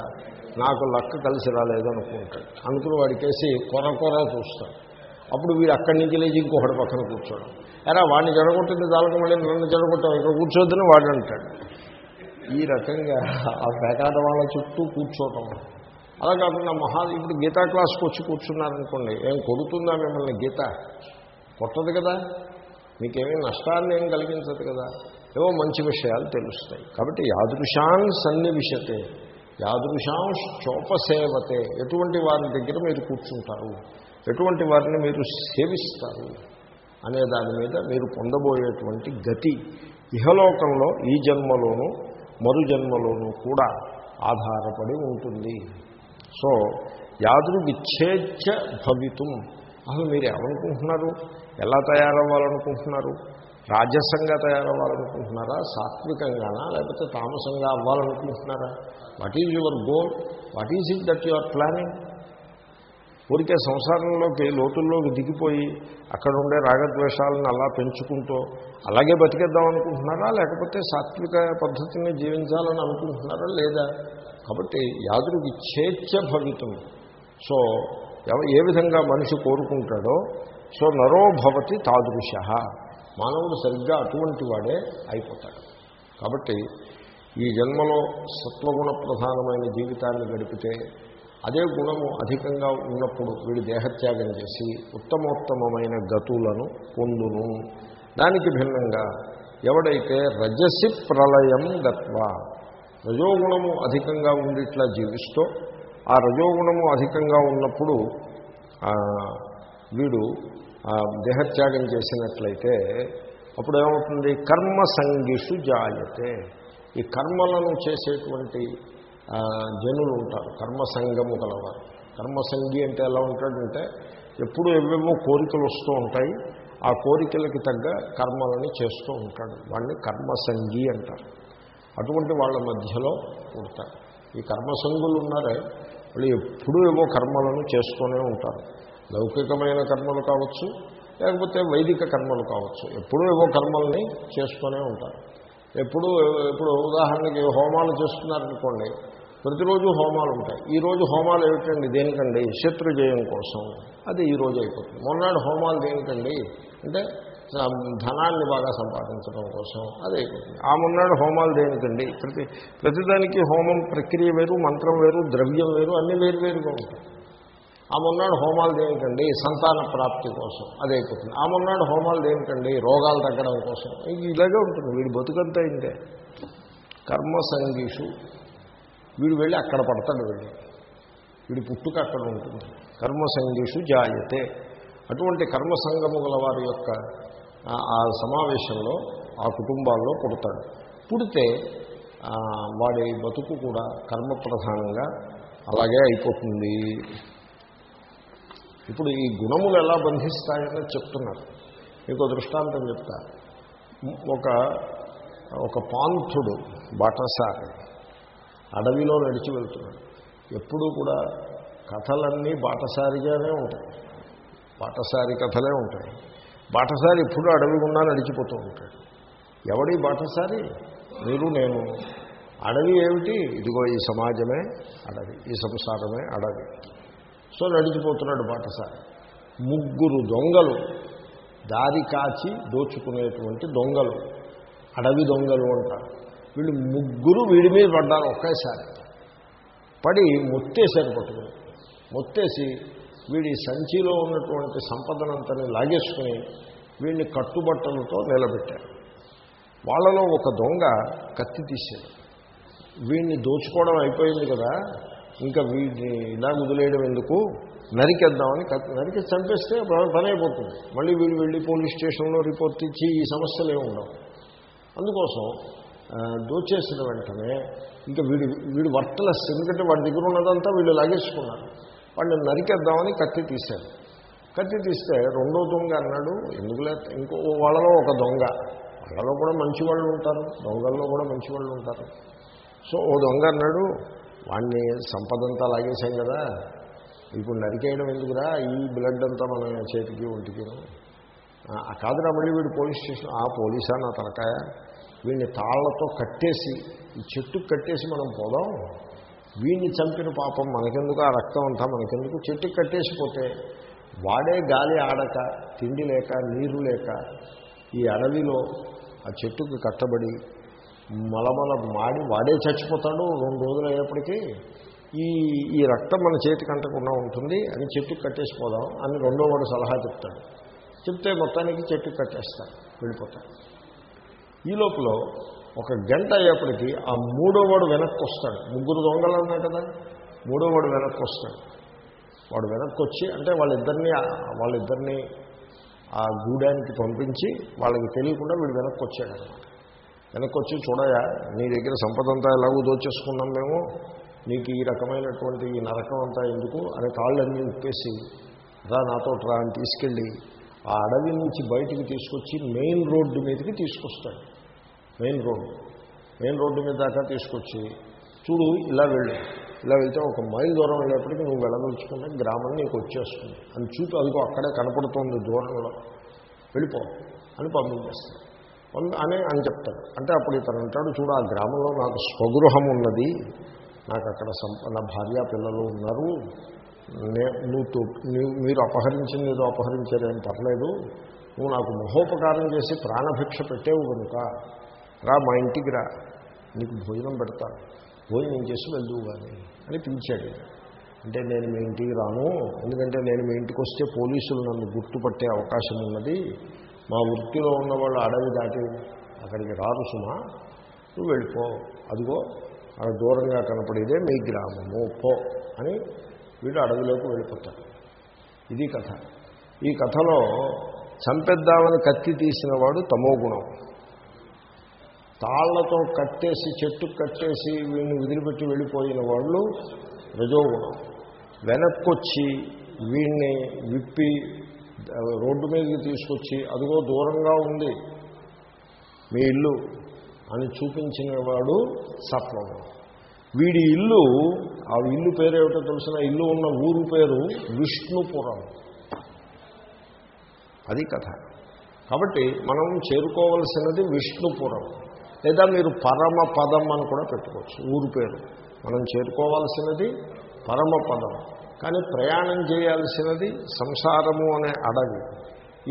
నాకు లక్క కలిసి రాలేదు అనుకుంటాడు. అనుకుని వాడికేసి కొర కొర చూస్తాడు. అప్పుడు వీడు అక్కడి నుంచి లేచి ఇంకొకటి పక్కన కూర్చోవడం అరే వాడిని జడగొట్టింది చాలకు మళ్ళీ నన్ను జడగొట్టాం ఇక్కడ కూర్చోద్దని వాడు అంటాడు ఈ రకంగా ఆ పేకాట వాళ్ళ చుట్టూ కూర్చోవటం. అలా కాకుండా మహా ఇప్పుడు గీతా క్లాస్కి వచ్చి కూర్చున్నారనుకోండి ఏం కొడుతుందా మిమ్మల్ని గీత? కొట్టదు కదా? మీకేమీ నష్టాన్ని ఏం కలిగించదు కదా? ఏవో మంచి విషయాలు తెలుస్తాయి. కాబట్టి యాదృశాన్ సన్నివిశతే యాదృశాం చోపసేవతే ఎటువంటి వారి దగ్గర మీరు కూర్చుంటారు? ఎటువంటి వారిని మీరు సేవిస్తారు? అనే దాని మీద మీరు పొందబోయేటువంటి గతి. ఇహలోకంలో ఈ జన్మలోనూ మరు జన్మలోనూ కూడా ఆధారపడి ఉంటుంది. సో యాదృ విచ్ఛేద్య భవితం. అసలు మీరు ఏమనుకుంటున్నారు ఎలా తయారవ్వాలనుకుంటున్నారు? రాజసంగా తయారవ్వాలనుకుంటున్నారా? సాత్వికంగానా? లేకపోతే తామసంగా అవ్వాలనుకుంటున్నారా? What is your goal what is it that you are planning ఊరికే సంసారంలోకి లోతుల్లోకి దిగిపోయి అక్కడ ఉండే రాగద్వేషాలను అలా పెంచుకుంటూ అలాగే బతికేద్దాం అనుకుంటున్నారా? లేకపోతే సాత్విక పద్ధతిని జీవించాలని అనుకుంటున్నారా? లేదా? కాబట్టి యాదృకి ఇచ్చేచ్ఛ భవితం. సో ఏ విధంగా మనిషి కోరుకుంటాడో సో నరో భవతి తాదృశ. మానవుడు సరిగ్గా అటువంటి వాడే అయిపోతాడు. కాబట్టి ఈ జన్మలో సత్వగుణ ప్రధానమైన జీవితాన్ని గడిపితే అదే గుణము అధికంగా ఉన్నప్పుడు వీడు దేహత్యాగం చేసి ఉత్తమోత్తమమైన గతులను పొందును. దానికి భిన్నంగా ఎవడైతే రజసి ప్రళయం గత్వ రజోగుణము అధికంగా ఉండిట్లా జీవిస్తూ ఆ రజోగుణము అధికంగా ఉన్నప్పుడు వీడు దేహత్యాగం చేసినట్లయితే అప్పుడు ఏమవుతుంది కర్మ సంగిషు జాయతే. ఈ కర్మలను చేసేటువంటి జనులు ఉంటారు. కర్మసంగము కలవారు కర్మసంగి అంటే ఎలా ఉంటాడంటే ఎప్పుడు ఎవేవో కోరికలు వస్తూ ఉంటాయి. ఆ కోరికలకి తగ్గ కర్మలని చేస్తూ ఉంటాడు. వాడిని కర్మసంగి అంటారు. అటువంటి వాళ్ళ మధ్యలో ఉంటారు. ఈ కర్మసంగులు ఉన్నారే వాళ్ళు ఎప్పుడూ ఏవో కర్మలను చేస్తూనే ఉంటారు. లౌకికమైన కర్మలు కావచ్చు లేకపోతే వైదిక కర్మలు కావచ్చు. ఎప్పుడూ ఏవో కర్మల్ని చేస్తూనే ఉంటారు. ఎప్పుడు ఇప్పుడు ఉదాహరణకి హోమాలు చేస్తున్నారనుకోండి ప్రతిరోజు హోమాలు ఉంటాయి. ఈ రోజు హోమాలు ఏమిటండి? దేనికండి? శత్రుజయం కోసం. అది ఈరోజు అయిపోతుంది. మొన్నటి హోమాలు దేనికండి? అంటే ధనాన్ని బాగా సంపాదించడం కోసం అది అయిపోతుంది. ఆ మొన్నటి హోమాలు దేనికండి? ప్రతి ప్రతిదానికి హోమం ప్రక్రియ వేరు మంత్రం వేరు ద్రవ్యం వేరు అన్నీ వేరు వేరుగా ఉంటాయి. ఆ మొన్నాడు హోమాలు దేనికండి? సంతాన ప్రాప్తి కోసం. అదైపోతుంది ఆ మొన్నాడు హోమాలు దేనికండి? రోగాలు తగ్గడం కోసం. ఇలాగే ఉంటుంది. వీడి బతుకంతా ఇంతే. కర్మ సంగీషు వీడు వెళ్ళి అక్కడ పడతాడు వెళ్ళి వీడి పుట్టుక అక్కడ ఉంటుంది. కర్మ సంగీషు జాయతే. అటువంటి కర్మ సంగము గల వారి యొక్క ఆ సమావేశంలో ఆ కుటుంబాల్లో పుడతాడు. పుడితే వాడి బతుకు కూడా కర్మ ప్రధానంగా అలాగే అయిపోతుంది. ఇప్పుడు ఈ గుణములు ఎలా బంధిస్తాయని చెప్తున్నారు. మీకు దృష్టాంతం చెప్తా. ఒక ఒక పాంథుడు బాటసారి అడవిలో నడిచి వెళ్తున్నాడు. ఎప్పుడూ కూడా కథలన్నీ బాటసారిగానే ఉంటాయి. బాటసారి కథలే ఉంటాయి. బాటసారి ఎప్పుడూ అడవి గుండా నడిచిపోతూ ఉంటాడు. ఎవడి బాటసారి? మీరు నేను. అడవి ఏమిటి? ఇదిగో ఈ సమాజమే అడవి ఈ సంసారమే అడవి. సో నడిచిపోతున్నాడు బాటసారి ముగ్గురు దొంగలు దారి కాచి దోచుకునేటువంటి దొంగలు. అడవి దొంగలు అంటారు వీళ్ళు ముగ్గురు వీడి మీద పడ్డారు ఒకేసారి. పడి మొత్తేసారు పట్టుకుని. మొత్తేసి వీడి సంచిలో ఉన్నటువంటి సంపదనంతని లాగేసుకుని వీడిని కట్టుబట్టలతో నిలబెట్టారు. వాళ్ళలో ఒక దొంగ కత్తి తీశాడు. వీడిని దోచుకోవడం అయిపోయింది కదా. ఇంకా వీడిని ఇలా వదిలేయడం ఎందుకు? నరికేద్దామని నరికి చంపేస్తే పని అయిపోతుంది మళ్ళీ వీళ్ళు వెళ్ళి పోలీస్ స్టేషన్లో రిపోర్ట్ ఇచ్చి ఈ సమస్యలు ఏమి ఉండవు. అందుకోసం దోచేసిన వెంటనే ఇంకా వీడి వీడు వర్తలెస్ ఎందుకంటే వాడి దగ్గర ఉన్నదంతా వీళ్ళు లాగేసుకున్నారు. వాడిని నరికేద్దామని కత్తి తీశారు. కత్తి తీస్తే రెండో దొంగ అన్నాడు ఎందుకులే ఇంకో వాళ్ళలో ఒక దొంగ. వాళ్ళలో కూడా మంచి వాళ్ళు ఉంటారు దొంగల్లో కూడా మంచి వాళ్ళు ఉంటారు. సో ఓ దొంగ అన్నాడు వాడిని సంపదంతా లాగేశాం కదా. ఇప్పుడు నరికేయడం ఎందుకురా? ఈ బ్లడ్ అంతా మన చేతికి ఒంటికి. కాదురా మళ్ళీ వీడు పోలీస్ స్టేషన్ ఆ పోలీసా నా తలకాయ? వీడిని తాళ్ళతో కట్టేసి ఈ చెట్టుకు కట్టేసి మనం పోదాం? వీడిని చంపిన పాపం మనకెందుకు? ఆ రక్తం అంతా మనకెందుకు? చెట్టుకు కట్టేసిపోతే వాడే గాలి ఆడక తిండి లేక నీరు లేక ఈ అడవిలో ఆ చెట్టుకు కట్టబడి మలమల మాడి వాడే చచ్చిపోతాడు రెండు రోజులు అయ్యేప్పటికీ ఈ ఈ రక్తం మన చేతికి అంటకుండా ఉంటుంది అని చెట్టుకు కట్టేసిపోదాం అని రెండో వాడు సలహా చెప్తాడు. చెప్తే మొత్తానికి చెట్టుకు కట్టేస్తాడు వెళ్ళిపోతాడు ఈ లోపల ఒక గంట అయ్యేప్పటికీ ఆ మూడో వాడు వెనక్కి వస్తాడు. ముగ్గురు దొంగలు ఉన్నాయి కదా మూడో వాడు వెనక్కి వస్తాడు. వాడు వెనక్కి వచ్చి అంటే వాళ్ళిద్దరినీ వాళ్ళిద్దరినీ ఆ గూడానికి పంపించి వాళ్ళకి తెలియకుండా వీడు వెనక్కి వచ్చాడు అనమాట వెనక్కి వచ్చి చూడయా నీ దగ్గర సంపద అంతా ఎలాగో దోచేసుకున్నాం మేము నీకు ఈ రకమైనటువంటి ఈ నరకం అంతా ఎందుకు? అనే కాళ్ళన్నీ ఉప్పేసి రా నాతో రా అని తీసుకెళ్ళి ఆ అడవి నుంచి బయటికి తీసుకొచ్చి మెయిన్ రోడ్డు మీదకి తీసుకొస్తాడు. Main road. మెయిన్ రోడ్డు మీద దాకా తీసుకొచ్చి చూడు ఇలా వెళ్ళు. ఇలా వెళ్తే ఒక మైల్ దూరం వెళ్ళేప్పటికీ నువ్వు వెళ్ళదలుచుకుంటే గ్రామం నీకు వచ్చేస్తుంది. అని చూపి అదిగో అక్కడే కనపడుతోంది దూరంలో. వెళ్ళిపో అని పంపించేస్తాడు. అని అని చెప్తాడు. అంటే అప్పుడు ఇతను అంటాడు చూడు ఆ గ్రామంలో నాకు స్వగృహం ఉన్నది. నాకు అక్కడ సంపన్న భార్య పిల్లలు ఉన్నారు. నువ్వు మీరు అపహరించింది ఏదో అపహరించారేం పర్లేదు. నువ్వు నాకు మహోపకారం చేసి ప్రాణభిక్ష పెట్టేవు కనుక రా మా ఇంటికి రా. నీకు భోజనం పెడతాను భోజనం చేసి వెళ్దువు కానీ అని పిలిచాడు. అంటే నేను మీ ఇంటికి రాను. ఎందుకంటే నేను మీ ఇంటికి వస్తే పోలీసులు నన్ను గుర్తుపట్టే అవకాశం ఉన్నది. మా వృత్తిలో ఉన్నవాళ్ళు అడవి దాటి అక్కడికి రాదు సుమా నువ్వు వెళ్ళిపో. అదిగో అక్కడ దూరంగా కనపడేదే మీ గ్రామము పో అని వీడు అడవిలోకి వెళ్ళిపోతాడు ఇది కథ. ఈ కథలో చంపేద్దామని కత్తి తీసిన వాడు తమో గుణం. తాళ్ళతో కట్టేసి చెట్టు కట్టేసి వీడిని వదిలిపెట్టి వెళ్ళిపోయిన వాళ్ళు రజోగుణం. వెనక్కొచ్చి వీడిని విప్పి రోడ్డు మీదకి తీసుకొచ్చి అదిగో దూరంగా ఉంది మీ ఇల్లు అని చూపించినవాడు సత్వము వీడి ఇల్లు ఆ ఇల్లు పేరు తెలిసిన ఇల్లు ఉన్న ఊరు పేరు విష్ణుపురం. అది కథ. కాబట్టి మనం చేరుకోవలసినది విష్ణుపురం. లేదా మీరు పరమ పదం అని కూడా పెట్టుకోవచ్చు ఊరు పేరు. మనం చేరుకోవాల్సినది పరమ పదం. కానీ ప్రయాణం చేయాల్సినది సంసారము అనే అడవి.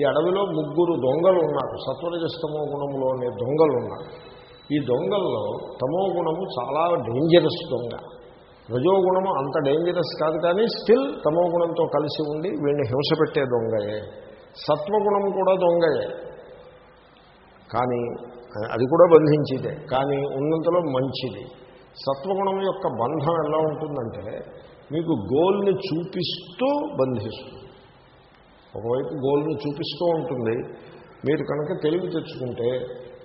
ఈ అడవిలో ముగ్గురు దొంగలు ఉన్నారు. సత్వరజస్తమో గుణములోని దొంగలు ఉన్నారు. ఈ దొంగల్లో తమో గుణము చాలా డేంజరస్ దొంగ. రజోగుణము అంత డేంజరస్ కాదు కానీ స్టిల్ తమో గుణంతో కలిసి ఉండి వీడిని హింస పెట్టే దొంగయే. సత్వగుణం కూడా దొంగయే. కానీ అది కూడా బంధించిదే. కానీ ఉన్నంతలో మంచిది. సత్వగుణం యొక్క బంధం ఎలా ఉంటుందంటే మీకు గోల్ని చూపిస్తూ బంధిస్తుంది. ఒకవైపు గోల్ని చూపిస్తూ ఉంటుంది. మీరు కనుక తెలివి తెచ్చుకుంటే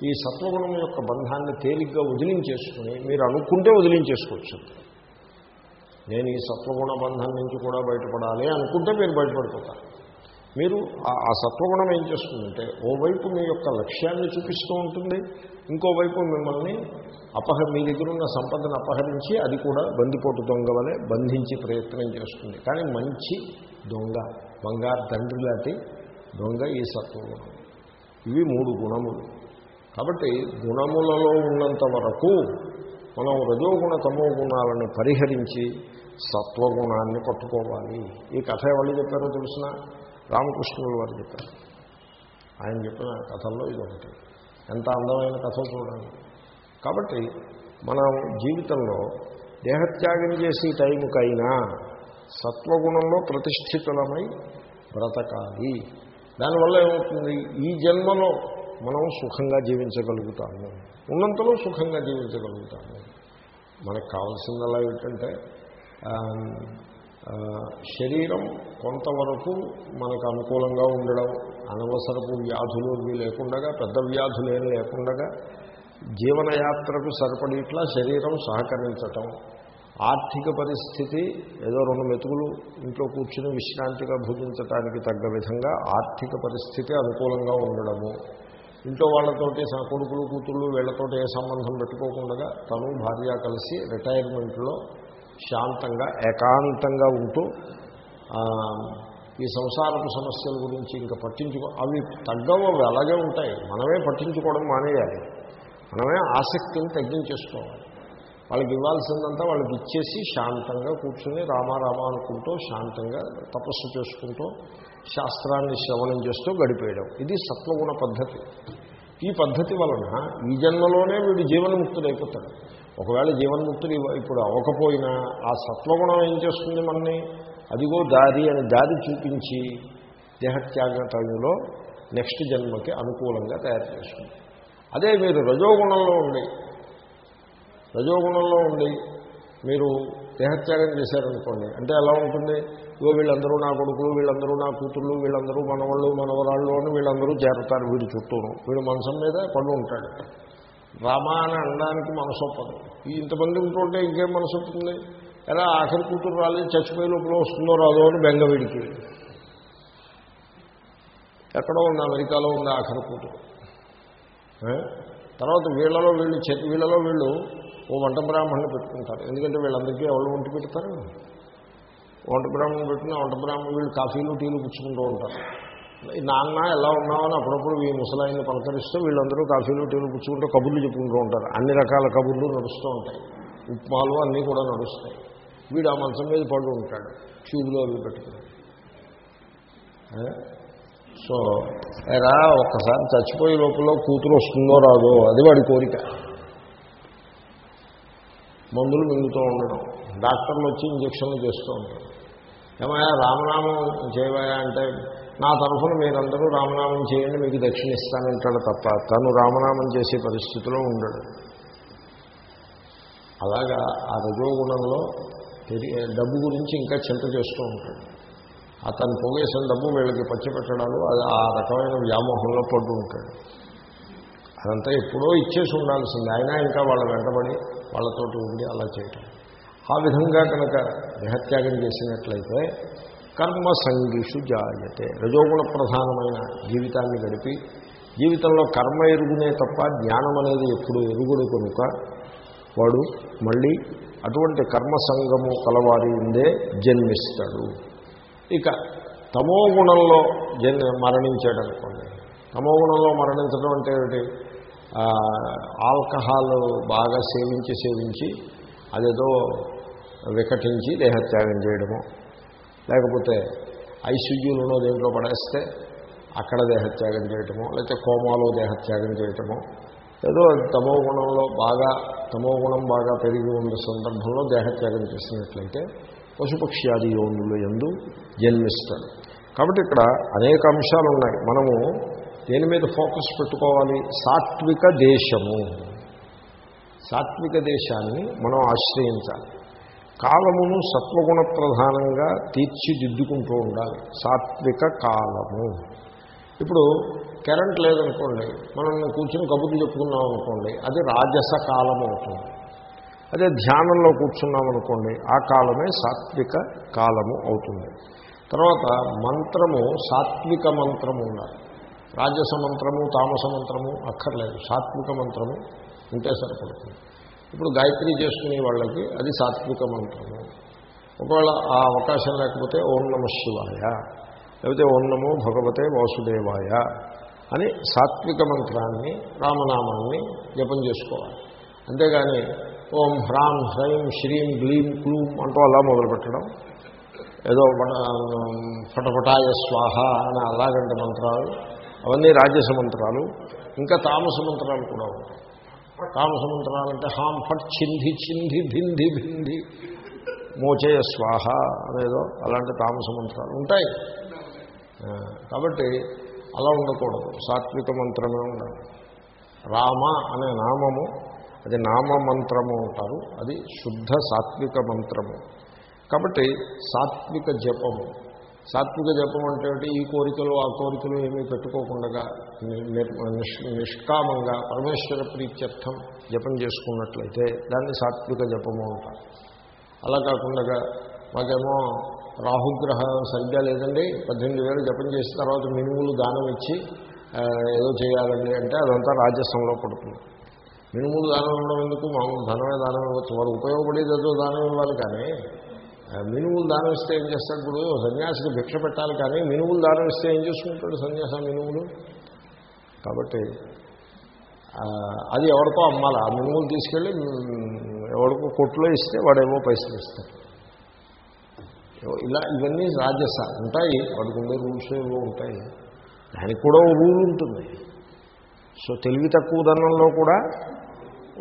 ఈ సత్వగుణం యొక్క బంధాన్ని తేలిగ్గా వదిలించేసుకుని మీరు అనుకుంటే వదిలించేసుకోవచ్చు. నేను ఈ సత్వగుణ బంధం నుంచి కూడా బయటపడాలి అనుకుంటే మీరు బయటపడిపోతారు. మీరు ఆ సత్వగుణం ఏం చేస్తుందంటే ఓవైపు మీ యొక్క లక్ష్యాన్ని చూపిస్తూ ఉంటుంది ఇంకోవైపు మిమ్మల్ని అపహ మీ దగ్గర ఉన్న సంపదను అపహరించి అది కూడా బందిపోటు దొంగ వలె బంధించి ప్రయత్నం చేస్తుంది. కానీ మంచి దొంగ బంగారు తండ్రి లాంటి దొంగ ఈ సత్వగుణం ఇవి మూడు గుణములు. కాబట్టి గుణములలో ఉన్నంత వరకు మనం రజోగుణ తమో గుణాలను పరిహరించి సత్వగుణాన్ని పట్టుకోవాలి. ఈ కథ ఎవరు చెప్పారో తెలిసిన? రామకృష్ణుల వారు చెప్పారు. ఆయన చెప్పిన కథల్లో ఇది ఒకటి ఎంత అందమైన కథ చూడండి. కాబట్టి మనం జీవితంలో దేహత్యాగం చేసే టైంకైనా సత్వగుణంలో ప్రతిష్ఠితులమై బ్రతకాలి. దానివల్ల ఏమవుతుంది? ఈ జన్మలో మనం సుఖంగా జీవించగలుగుతాము. ఉన్నంతలో సుఖంగా జీవించగలుగుతాము. మనకు కావాల్సిందలా ఏంటంటే శరీరం కొంతవరకు మనకు అనుకూలంగా ఉండడం అనవసరపు వ్యాధులు ఇవి లేకుండా పెద్ద వ్యాధులు లేకుండా జీవనయాత్రకు సరిపడిట్లా శరీరం సహకరించటం. ఆర్థిక పరిస్థితి ఏదో రెండు మెతుకులు ఇంట్లో కూర్చుని విశ్రాంతిగా భుజించటానికి తగ్గ విధంగా ఆర్థిక పరిస్థితి అనుకూలంగా ఉండడము. ఇంట్లో వాళ్ళతోటి కొడుకులు కూతుళ్ళు వీళ్ళతోటి ఏ సంబంధం పెట్టుకోకుండా తను భార్య కలిసి రిటైర్మెంట్లో శాంతంగా ఏకాంతంగా ఉంటూ ఈ సంసారపు సమస్యల గురించి ఇంకా పట్టించుకో అవి తగ్గవు అవి అలాగే ఉంటాయి. మనమే పట్టించుకోవడం మానేయాలి. మనమే ఆసక్తిని తగ్గించేసుకోవాలి. వాళ్ళకి ఇవ్వాల్సిందంతా వాళ్ళకి ఇచ్చేసి శాంతంగా కూర్చుని రామారామ అనుకుంటూ శాంతంగా తపస్సు చేసుకుంటూ శాస్త్రాన్ని శ్రవణం చేస్తూ గడిపేయడం. ఇది సత్వగుణ పద్ధతి. ఈ పద్ధతి వలన ఈ జన్మలోనే వీడు జీవన్ముక్తుడైపోతాడు. ఒకవేళ జీవన్ముక్తుడు ఇప్పుడు అవ్వకపోయినా ఆ సత్వగుణం ఏం చేస్తుంది మనని? అదిగో దారి అని దారి చూపించి దేహత్యాగ టైంలో నెక్స్ట్ జన్మకి అనుకూలంగా తయారు చేస్తుంది. అదే మీరు రజోగుణంలో ఉండి రజోగుణంలో ఉండి మీరు దేహత్యాగం చేశారనుకోండి అంటే ఎలా ఉంటుంది? ఇగో వీళ్ళందరూ నా కొడుకులు వీళ్ళందరూ నా కూతుళ్ళు వీళ్ళందరూ మనవాళ్ళు మనవరాళ్ళు అని వీళ్ళందరూ చేరతారు వీడి చుట్టూను. వీడు మనసం మీద పడు ఉంటాడు రామా అని అనడానికి మనసొప్పదు. ఇంతమంది ఉంటుంటే ఇంకేం మనసు ఉంటుంది ఎలా ఆఖరి కూతురు రాలేదు చచ్చిపోయి లోపల వస్తుందో రాదో అని బెంగవీడికి ఎక్కడో ఉంది అమెరికాలో ఉంది ఆఖరి కూతురు. తర్వాత వీళ్ళలో వీళ్ళు వీళ్ళలో వీళ్ళు ఓ వంట బ్రాహ్మణ్ణి పెట్టుకుంటారు. ఎందుకంటే వీళ్ళందరికీ ఎవరు వంట పెడతారు. వంట బ్రాహ్మణ్ పెట్టిన వంట బ్రాహ్మణులు వీళ్ళు కాఫీలు టీలు పుచ్చుకుంటూ ఉంటారు. నాన్న ఎలా ఉన్నామని అప్పుడప్పుడు ఈ ముసలాయిని పలకరిస్తూ వీళ్ళందరూ కాఫీలు టీలు పుచ్చుకుంటూ కబుర్లు చెప్పుకుంటూ ఉంటారు. అన్ని రకాల కబుర్లు నడుస్తూ ఉంటాయి. ఉప్మాలు అన్నీ కూడా నడుస్తాయి. వీడు ఆ మంచం మీద పడు ఉంటాడు. ట్యూబ్లో అవి పెట్టుకుని. సో ఎరా ఒక్కసారి చచ్చిపోయే లోపల కూతురు వస్తుందో రాదో అది వాడి కోరిక. మందులు మింగుతూ ఉండడం. డాక్టర్లు వచ్చి ఇంజక్షన్లు చేస్తూ ఉంటారు. ఏమయ్యా రామనామం చేయవయా అంటే నా తరఫున మీరందరూ రామనామం చేయండి మీకు దక్షిణిస్తానంటాడు తప్ప తను రామనామం చేసే పరిస్థితిలో ఉండడు. అలాగా ఆ రజోగుణంలో డబ్బు గురించి ఇంకా చింత చేస్తూ ఉంటాడు. అతను పోగేసిన డబ్బు వీళ్ళకి పచ్చిపెట్టడాలు అది ఆ రకమైన వ్యామోహంలో పడ్డు ఉంటాడు. అదంతా ఎప్పుడో ఇచ్చేసి ఉండాల్సింది. అయినా ఇంకా వాళ్ళ వెంటబడి వాళ్ళతోటి ఉండి అలా చేయటం. ఆ విధంగా కనుక దేహత్యాగం చేసినట్లయితే కర్మసంగిషు జాయతే. రజోగుణ ప్రధానమైన జీవితాన్ని గడిపి జీవితంలో కర్మ ఎరుగునే తప్ప జ్ఞానం అనేది ఎప్పుడు ఎరుగుడు కనుక వాడు మళ్ళీ అటువంటి కర్మసంగము కలవారి ఉందే జన్మిస్తాడు. ఇక తమో గుణంలో జన్ మరణించాడు అనుకోండి. తమో గుణంలో మరణించడం అంటే ఏమిటి? ఆల్కహాల్ బాగా సేవించి సేవించి అదేదో వికటించి దేహత్యాగం చేయడము. లేకపోతే ఐసీయూలోనో దేంట్లో పడేస్తే అక్కడ దేహత్యాగం చేయటము లేకపోతే కోమాలో దేహత్యాగం చేయటము ఏదో తమో గుణంలో బాగా తమో గుణం బాగా పెరిగి ఉన్న సందర్భంలో దేహత్యాగం చేసినట్లయితే పశుపక్ష్యాది యోనులు ఎందు జన్మిస్తాడు కాబట్టి ఇక్కడ అనేక అంశాలు ఉన్నాయి. మనము దేని మీద ఫోకస్ పెట్టుకోవాలి? సాత్విక దేశము. సాత్విక దేశాన్ని మనం ఆశ్రయించాలి. కాలమును సత్వగుణ ప్రధానంగా తీర్చిదిద్దుకుంటూ ఉండాలి. సాత్విక కాలము. ఇప్పుడు కరెంట్ లేదనుకోండి మనం కూర్చుని కబుర్లు చెప్పుకున్నాం అనుకోండి అది రాజస కాలం అవుతుంది. అదే ధ్యానంలో కూర్చున్నాం అనుకోండి ఆ కాలమే సాత్విక కాలము అవుతుంది. తర్వాత మంత్రము సాత్విక మంత్రము ఉండాలి. రాజస మంత్రము తామస మంత్రము అక్కర్లేదు. సాత్విక మంత్రము ఉంటే సరిపడుతుంది. ఇప్పుడు గాయత్రి చేసుకునే వాళ్ళకి అది సాత్విక మంత్రము ఒకవేళ ఆ అవకాశం లేకపోతే ఓం నమ శివాయ లేకపోతే ఓం నమో భగవతే వాసుదేవాయ అని సాత్విక మంత్రాన్ని రామనామాన్ని జపం చేసుకోవాలి. అంతేగాని ఓం హ్రాం హ్రైం శ్రీం గ్లీం క్లూం అంటూ అలా మొదలుపెట్టడం ఏదో ఫటఫటాయ స్వాహ అని అలాగంటి మంత్రాలు అవన్నీ రాజస మంత్రాలు ఇంకా తామస మంత్రాలు కూడా ఉంటాయి. తామస అంటే హాం ఫట్ చింధి చింధి భింది భింధి. మోచేయ స్వాహ అనేదో అలాంటి తామస మంత్రాలు ఉంటాయి కాబట్టి అలా ఉండకూడదు. సాత్విక మంత్రమే ఉండాలి. రామ అనే నామము అది నామ మంత్రము అంటారు. అది శుద్ధ సాత్విక మంత్రము. కాబట్టి సాత్విక జపము. సాత్విక జపం అంటే ఈ కోరికలు ఆ కోరికలు ఏమీ పెట్టుకోకుండా నిష్- నిష్కామంగా పరమేశ్వర ప్రీత్యర్థం జపం చేసుకున్నట్లయితే దాన్ని సాత్విక జపము అంటారు. అలా కాకుండా మాకేమో రాహుగ్రహం సరిగ్గా లేదండి. పద్దెనిమిది వేలు జపం చేసిన తర్వాత మినుములు దానం ఇచ్చి ఏదో చేయాలండి అంటే అదంతా రాజస్వంలో పడుతుంది. మినుములు దానం ఇవ్వడం ఎందుకు? మామూలు ధనమే దానం ఇవ్వచ్చు. వారు ఉపయోగపడేది ఏదో దానం ఇవ్వాలి కానీ మినుములు దానం ఇస్తే ఏం చేస్తాడు ఇప్పుడు సన్యాసికి భిక్ష పెట్టాలి కానీ మినుములు దానం ఇస్తే ఏం చేసుకుంటాడు సన్యాస మినుములు? కాబట్టి అది ఎవరికో అమ్మాలి. ఆ మినుములు తీసుకెళ్ళి ఎవరికో కొట్లో ఇస్తే వాడేమో పైసలు ఇస్తాడు ఇలా ఇవన్నీ రాజస ఉంటాయి. వాడికి ఉండే రూల్స్ ఏవో ఉంటాయి. దానికి కూడా ఓ రూల్ ఉంటుంది. సో తెలివి తక్కువ ధనంలో కూడా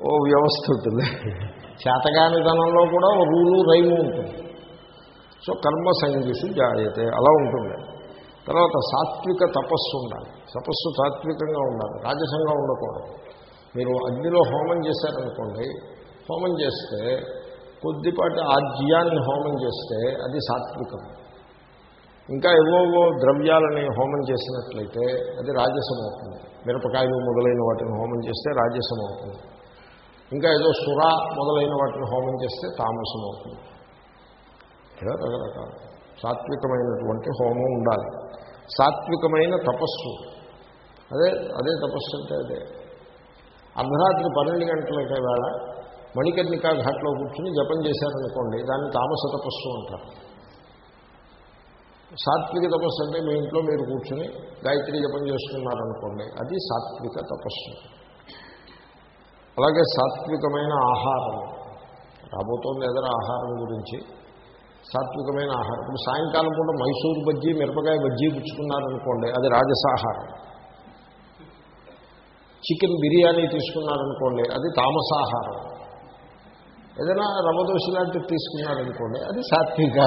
ఓ వ్యవస్థ ఉంటుంది. చేతగాని ధనంలో కూడా ఓ రూలు రైము ఉంటుంది. సో కర్మ సంగీసు జాయతే అలా ఉంటుంది. తర్వాత సాత్విక తపస్సు ఉండాలి. తపస్సు సాత్వికంగా ఉండాలి. రాజసంగా ఉండకూడదు. మీరు అగ్నిలో హోమం చేశారనుకోండి హోమం చేస్తే కొద్దిపాటి ఆజ్యాన్ని హోమం చేస్తే అది సాత్వికం. ఇంకా ఏవోవో ద్రవ్యాలని హోమం చేసినట్లయితే అది రాజసం అవుతుంది. మిరపకాయలు మొదలైన వాటిని హోమం చేస్తే రాజసం అవుతుంది. ఇంకా ఏదో సుర మొదలైన వాటిని హోమం చేస్తే తామసం అవుతుంది. ఇలా రకరకాలు సాత్వికమైనటువంటి హోమం ఉండాలి. సాత్వికమైన తపస్సు. అదే అదే తపస్సు అంటే అదే. అర్ధరాత్రి పన్నెండు గంటలకే వేళ మణికర్ణికా ఘాట్లో కూర్చుని జపం చేశారనుకోండి దాన్ని తామస తపస్సు అంటారు. సాత్విక తపస్సు అంటే మీ ఇంట్లో మీరు కూర్చుని గాయత్రి జపం చేస్తున్నారనుకోండి అది సాత్విక తపస్సు. అలాగే సాత్వికమైన ఆహారం. రాబోతోంది ఎదర ఆహారం గురించి సాత్వికమైన ఆహారం. ఇప్పుడు సాయంకాలం పూట మైసూరు బజ్జీ మిరపకాయ బజ్జీ పుచ్చుకున్నారనుకోండి అది రాజసాహారం. చికెన్ బిర్యానీ తీసుకున్నారనుకోండి అది తామసాహారం. ఏదైనా రమదోష లాంటివి తీసుకున్నారనుకోండి అది సాత్విక